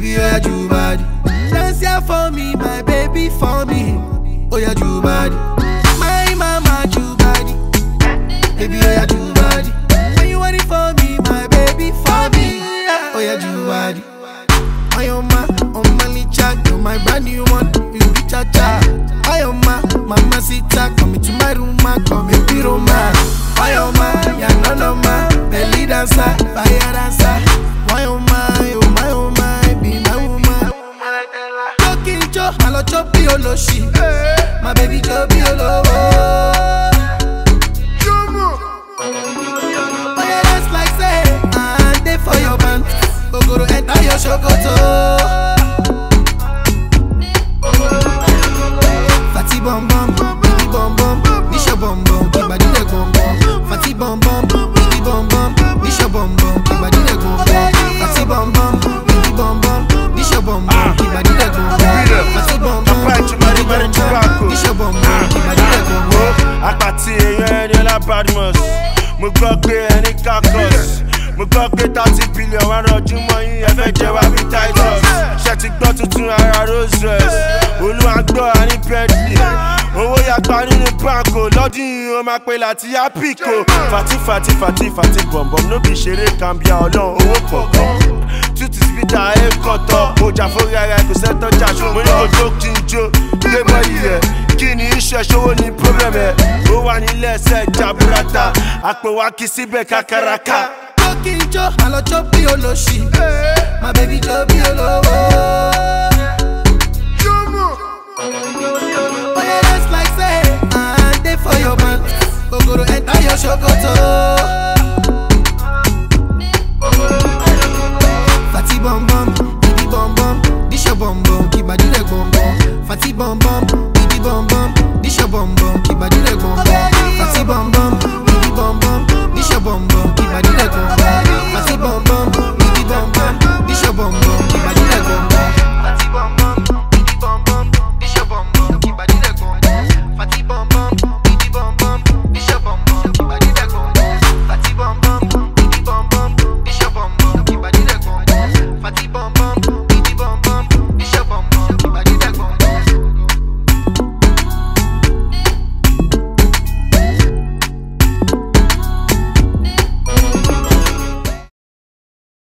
baby, oh yeah, you bad. Dance here for me, my baby, for me. Oh yeah, you bad. My mama, you bad. Baby, oh yeah, you bad. When you want it for me, my baby, for me. Oh yeah, you bad. I am my, my little you're my brand new one, you be cha cha. I am my, mama sita, come into my room, come into my room, I am my, you're no no my, belly dancer, fire dancer. for Chobi Oloshi. Hey. My baby Chobi Olowo. Oh, for your bank, Ogoro enter your shokoto. Fati bom bom, baby bom bom, nisha bom bom, ibadi le bom bom. Fati bom bom, baby bom bom, nisha bom Fati bom gbàgbé ẹni kakọs mo gbọ́ pé thirty billion wà lọ́júmọ́ yín ẹ fẹ́ jẹ́ wá bí titus ṣe ti gbọ́ tuntun ara rose dress olúwa gbọ́ àní bẹ́ẹ̀dì owó yàgbá nínú báńkò lọ́dún yìí ó máa pe láti àpìkò fati fati fati fati bọ̀m̀bọ̀m ló bí ṣeré kàmbíà ọlọ́run owó kọ̀ọ̀kan tútù spídà ẹ̀ kọ̀tọ̀ ọjà fúnra ẹ̀ kò sẹ́tọ̀ jà ṣùgbọ́n mo ní kò jó kí n jó lébọ̀ yìí rẹ̀ kí ni iṣẹ́ ṣòwò ní problem ẹ̀ ó wà nílẹ̀ ẹsẹ̀ jaburata àpò wa kì í síbẹ̀ kàkàràkà. ó kì í jó àlọ́ jó bí olóṣì eh. my baby jó bí olówó. oye let's like say i dey for your man gogoro enter your ṣòkòtò. fati bọ̀m̀bọ̀m ibi bọ̀m̀bọ̀m bíṣọ̀ bọ̀m̀bọ̀m kìbàdúrẹ̀ bọ̀m̀bọ̀m fati bọ̀m̀bọ̀m. bum bum